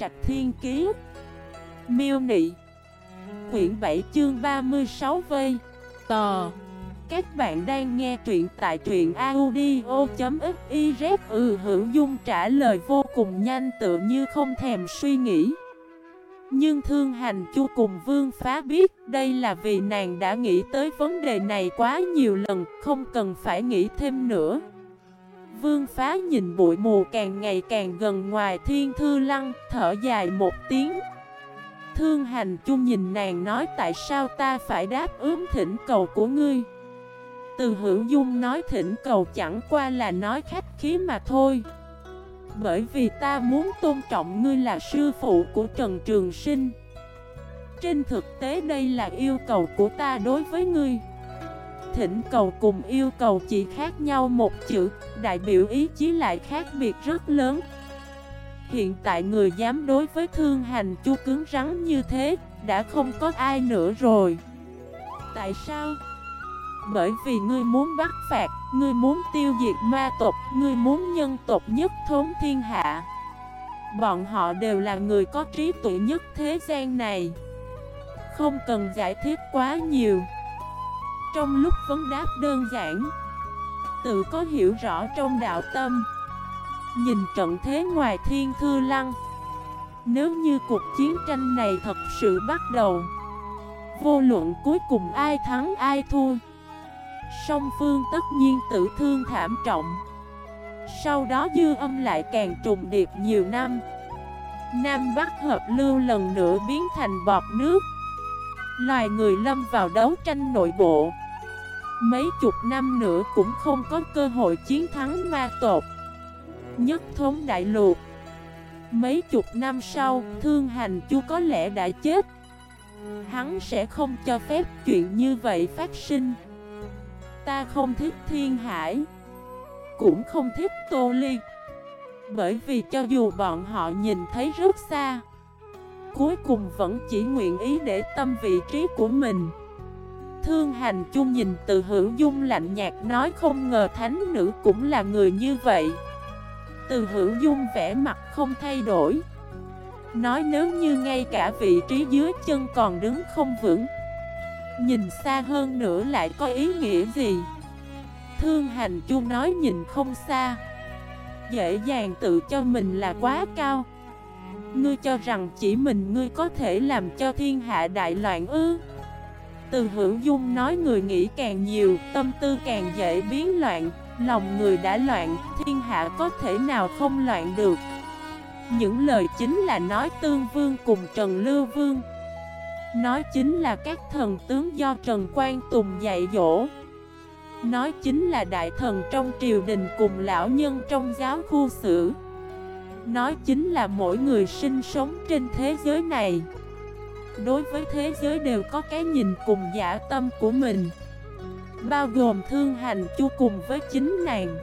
Trạch Thiên Kiế Miêu Nị. Quyển 7 chương 36 vây Tò. Các bạn đang nghe truyện tại truyện audio.xyz Ừ hữu dung trả lời vô cùng nhanh tự như không thèm suy nghĩ. Nhưng thương hành chu cùng vương phá biết Đây là vì nàng đã nghĩ tới vấn đề này quá nhiều lần, Không cần phải nghĩ thêm nữa. Vương phá nhìn bụi mù càng ngày càng gần ngoài thiên thư lăng, Thở dài một tiếng. Thương hành chung nhìn nàng nói, tại sao ta phải đáp ứng thỉnh cầu của ngươi? Từ hữu dung nói, thỉnh cầu chẳng qua là nói khách khí mà thôi. Bởi vì ta muốn tôn trọng ngươi là sư phụ của Trần Trường Sinh. Trên thực tế đây là yêu cầu của ta đối với ngươi. Thỉnh cầu cùng yêu cầu chỉ khác nhau một chữ, Đại biểu ý chí lại khác biệt rất lớn. Hiện tại người dám đối với thương hành chu cứng rắn như thế, Đã không có ai nữa rồi. Tại sao? Bởi vì ngươi muốn bắt phạt, Ngươi muốn tiêu diệt ma tộc, Ngươi muốn nhân tộc nhất thống thiên hạ. Bọn họ đều là người có trí tuệ nhất thế gian này. Không cần giải thích quá nhiều. Trong lúc vấn đáp đơn giản. Tự có hiểu rõ trong đạo tâm. Nhìn trận thế ngoài thiên thư lăng. Nếu như cuộc chiến tranh này thật sự bắt đầu, Vô luận cuối cùng ai thắng ai thua, Song phương tất nhiên tử thương thảm trọng. Sau đó dư âm lại càng trùng điệp nhiều năm. Nam Bắc hợp lưu lần nữa biến thành bọt nước. Loài người lâm vào đấu tranh nội bộ. Mấy chục năm nữa cũng không có cơ hội chiến thắng ma tột Nhất thống đại lục. Mấy chục năm sau, thương hành chu có lẽ đã chết. Hắn sẽ không cho phép chuyện như vậy phát sinh. Ta không thích thiên hải Cũng không thích tô ly. Bởi vì cho dù bọn họ nhìn thấy rất xa Cuối cùng vẫn chỉ nguyện ý để tâm vị trí của mình. Thương hành chung nhìn từ hữu dung lạnh nhạt nói không ngờ thánh nữ cũng là người như vậy. Từ hữu dung vẻ mặt không thay đổi. Nói nếu như ngay cả vị trí dưới chân còn đứng không vững, Nhìn xa hơn nữa lại có ý nghĩa gì? Thương hành chu nói nhìn không xa. Dễ dàng tự cho mình là quá cao. Ngươi cho rằng chỉ mình ngươi có thể làm cho thiên hạ đại loạn ư? Từ hữu dung nói người nghĩ càng nhiều Tâm tư càng dễ biến loạn Lòng người đã loạn, thiên hạ có thể nào không loạn được? Những lời chính là nói tương vương cùng Trần Lưu Vương. Nói chính là các thần tướng do Trần Quang Tùng dạy dỗ. Nói chính là đại thần trong triều đình cùng lão nhân trong giáo khu sử Nói chính là mỗi người sinh sống trên thế giới này. Đối với thế giới đều có cái nhìn cùng giả tâm của mình. Bao gồm thương hành chu cùng với chính nàng.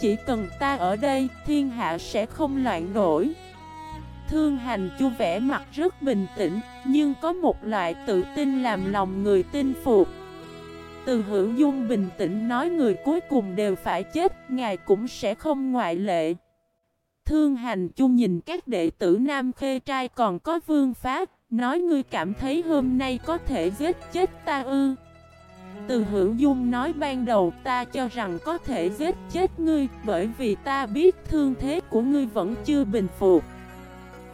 Chỉ cần ta ở đây, thiên hạ sẽ không loạn nổi. Thương hành chu vẽ mặt rất bình tĩnh, Nhưng có một loại tự tin làm lòng người tin phục. Từ hữu dung bình tĩnh nói người cuối cùng đều phải chết, Ngài cũng sẽ không ngoại lệ. Thương hành chu nhìn các đệ tử nam khê trai còn có vương pháp Nói ngươi cảm thấy hôm nay có thể giết chết ta ư? Từ hữu dung nói ban đầu ta cho rằng có thể giết chết ngươi Bởi vì ta biết thương thế của ngươi vẫn chưa bình phục.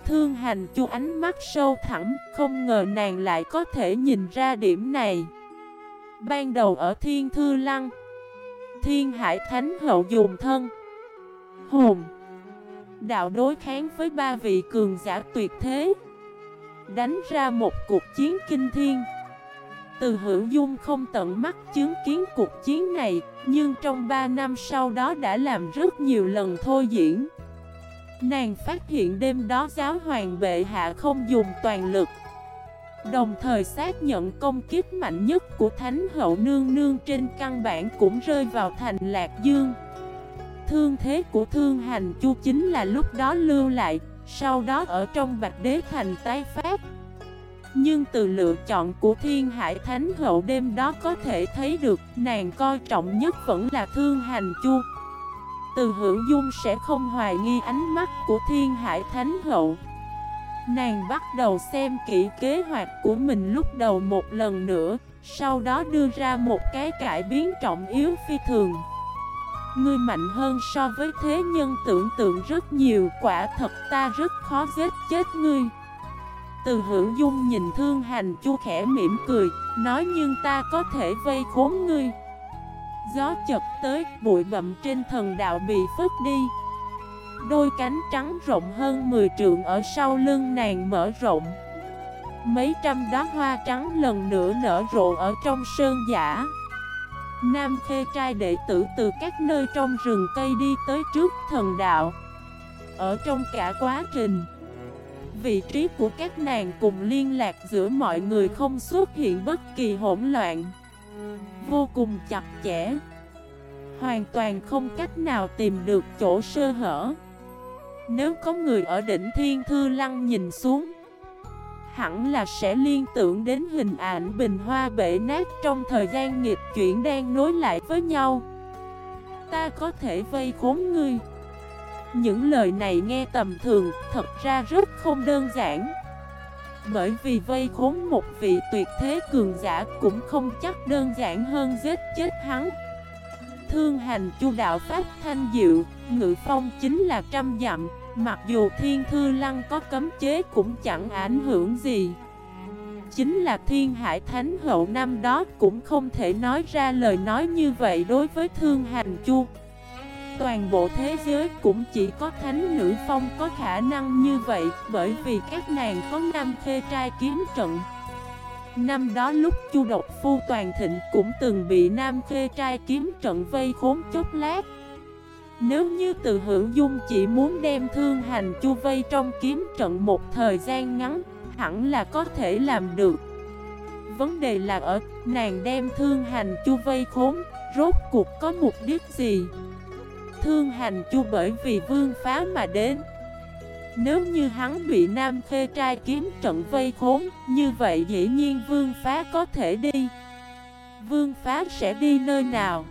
Thương hành chu ánh mắt sâu thẳm, Không ngờ nàng lại có thể nhìn ra điểm này. Ban đầu ở thiên thư lăng, Thiên hải thánh hậu dùng thân, Hồn, Đạo đối kháng với ba vị cường giả tuyệt thế. Đánh ra một cuộc chiến kinh thiên. Từ hữu dung không tận mắt chứng kiến cuộc chiến này, Nhưng trong 3 năm sau đó đã làm rất nhiều lần thôi diễn. Nàng phát hiện đêm đó giáo hoàng bệ hạ không dùng toàn lực. Đồng thời xác nhận công kiếp mạnh nhất của Thánh hậu nương nương trên căn bản cũng rơi vào thành Lạc Dương. Thương thế của thương hành chu chính là lúc đó lưu lại sau đó ở trong Bạch Đế Thành tái phát. Nhưng từ lựa chọn của thiên hải thánh hậu đêm đó có thể thấy được, nàng coi trọng nhất vẫn là thương hành chu. Từ hữu dung sẽ không hoài nghi ánh mắt của thiên hải thánh hậu. Nàng bắt đầu xem kỹ kế hoạch của mình lúc đầu một lần nữa, Sau đó đưa ra một cái cải biến trọng yếu phi thường. Ngươi mạnh hơn so với thế nhân tưởng tượng rất nhiều Quả thật ta rất khó giết chết ngươi. Từ hữu dung nhìn thương hành chu khẽ mỉm cười Nói nhưng ta có thể vây khốn ngươi. Gió chật tới, bụi bậm trên thần đạo bị phất đi. Đôi cánh trắng rộng hơn 10 trượng ở sau lưng nàng mở rộng. Mấy trăm đóa hoa trắng lần nữa nở rộ ở trong sơn giả. Nam khê trai đệ tử từ các nơi trong rừng cây đi tới trước thần đạo. Ở trong cả quá trình, Vị trí của các nàng cùng liên lạc giữa mọi người không xuất hiện bất kỳ hỗn loạn. Vô cùng chặt chẽ, Hoàn toàn không cách nào tìm được chỗ sơ hở. Nếu có người ở đỉnh Thiên Thư Lăng nhìn xuống Hẳn là sẽ liên tưởng đến hình ảnh bình hoa bể nát trong thời gian nghiệp chuyển đang nối lại với nhau. Ta có thể vây khốn ngươi. Những lời này nghe tầm thường, thật ra rất không đơn giản. Bởi vì vây khốn một vị tuyệt thế cường giả cũng không chắc đơn giản hơn giết chết hắn. Thương hành chu đạo pháp thanh diệu, ngự phong chính là trăm dặm. Mặc dù thiên thư lăng có cấm chế cũng chẳng ảnh hưởng gì. Chính là thiên hải thánh hậu năm đó cũng không thể nói ra lời nói như vậy đối với thương hành chu. Toàn bộ thế giới cũng chỉ có thánh nữ phong có khả năng như vậy Bởi vì các nàng có năm khê trai kiếm trận. Năm đó lúc chu độc phu toàn thịnh cũng từng bị nam khê trai kiếm trận vây khốn chốc lát nếu như từ hữu dung chỉ muốn đem thương hành chu vây trong kiếm trận một thời gian ngắn, Hẳn là có thể làm được. Vấn đề là ở, nàng đem thương hành chu vây khốn, Rốt cuộc có mục đích gì? Thương hành chu bởi vì vương phá mà đến. Nếu như hắn bị nam khê trai kiếm trận vây khốn, Như vậy dĩ nhiên vương phá có thể đi. Vương phá sẽ đi nơi nào?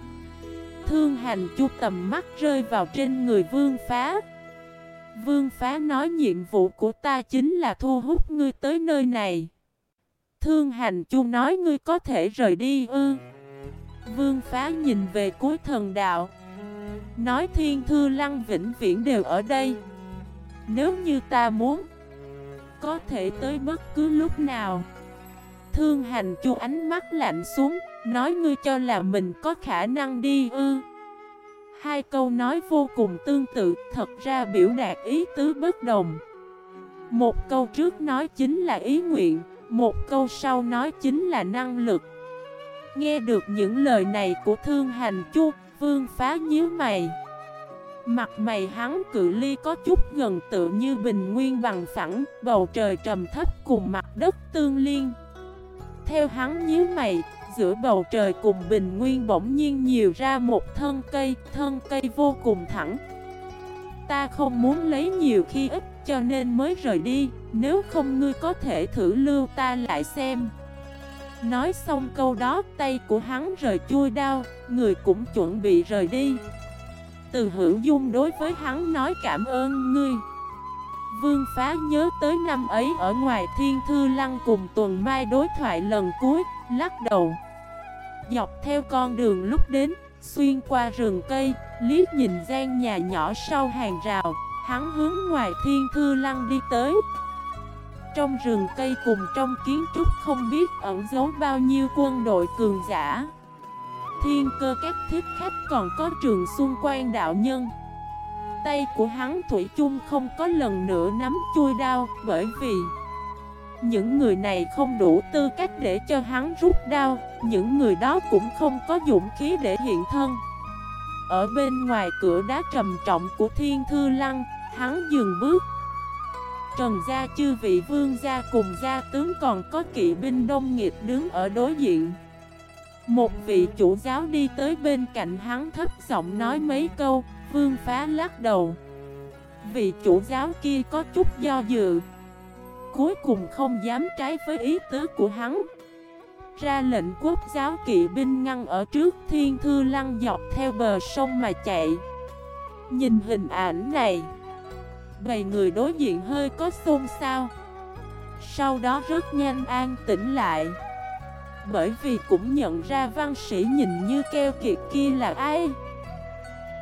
Thương hành chu tầm mắt rơi vào trên người vương phá. Vương phá nói nhiệm vụ của ta chính là thu hút ngươi tới nơi này. Thương hành chu nói ngươi có thể rời đi ư. Vương phá nhìn về cuối thần đạo. Nói thiên thư lăng vĩnh viễn đều ở đây. Nếu như ta muốn, Có thể tới bất cứ lúc nào. Thương hành chu ánh mắt lạnh xuống. Nói ngươi cho là mình có khả năng đi ư? Hai câu nói vô cùng tương tự, Thật ra biểu đạt ý tứ bất đồng. Một câu trước nói chính là ý nguyện, Một câu sau nói chính là năng lực. Nghe được những lời này của thương hành chu, Vương phá nhíu mày. Mặt mày hắn cự ly có chút gần tự như bình nguyên bằng phẳng, Bầu trời trầm thấp cùng mặt đất tương liên. Theo hắn nhíu mày Giữa bầu trời cùng bình nguyên bỗng nhiên nhiều ra một thân cây Thân cây vô cùng thẳng. Ta không muốn lấy nhiều khi ít, cho nên mới rời đi, Nếu không ngươi có thể thử lưu ta lại xem. Nói xong câu đó, tay của hắn rời chui đao, Người cũng chuẩn bị rời đi. Từ hữu dung đối với hắn nói cảm ơn ngươi. Vương phá nhớ tới năm ấy ở ngoài thiên thư lăng cùng tuần mai đối thoại lần cuối lắc đầu. Dọc theo con đường lúc đến, Xuyên qua rừng cây Liếc nhìn gian nhà nhỏ sau hàng rào, Hắn hướng ngoài thiên thư lăng đi tới. Trong rừng cây cùng trong kiến trúc không biết ẩn giấu bao nhiêu quân đội cường giả. Thiên cơ các thiết khách còn có trường xung quanh đạo nhân. Tay của hắn Thủy chung không có lần nữa nắm chui đao Bởi vì những người này không đủ tư cách để cho hắn rút đao, Những người đó cũng không có dũng khí để hiện thân. Ở bên ngoài cửa đá trầm trọng của thiên thư lăng, Hắn dừng bước. Trần gia chư vị vương gia cùng gia tướng còn có kỵ binh đông nghiệp đứng ở đối diện. Một vị chủ giáo đi tới bên cạnh hắn thấp giọng nói mấy câu, Vương phá lắc đầu. Vị chủ giáo kia có chút do dự. Cuối cùng không dám trái với ý tứ của hắn. Ra lệnh quốc giáo kỵ binh ngăn ở trước thiên thư lăng dọc theo bờ sông mà chạy. Nhìn hình ảnh này, Bầy người đối diện hơi có xôn xao. Sau đó rất nhanh an tĩnh lại. Bởi vì cũng nhận ra văn sĩ nhìn như keo kiệt kia là ai.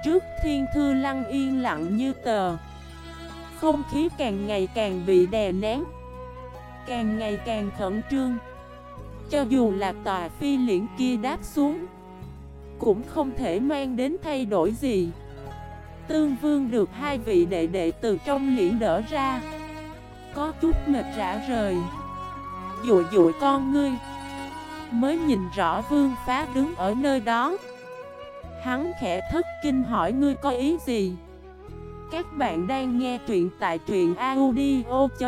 Trước thiên thư lăng yên lặng như tờ. Không khí càng ngày càng bị đè nén. Càng ngày càng khẩn trương. Cho dù là tòa phi liễn kia đáp xuống, Cũng không thể mang đến thay đổi gì. Tương vương được hai vị đệ đệ từ trong liễn đỡ ra. Có chút mệt rã rời. Dụi dụi con ngươi, Mới nhìn rõ vương phá đứng ở nơi đó. Hắn khẽ thất kinh hỏi ngươi có ý gì? Các bạn đang nghe truyện tại truyện audio.fif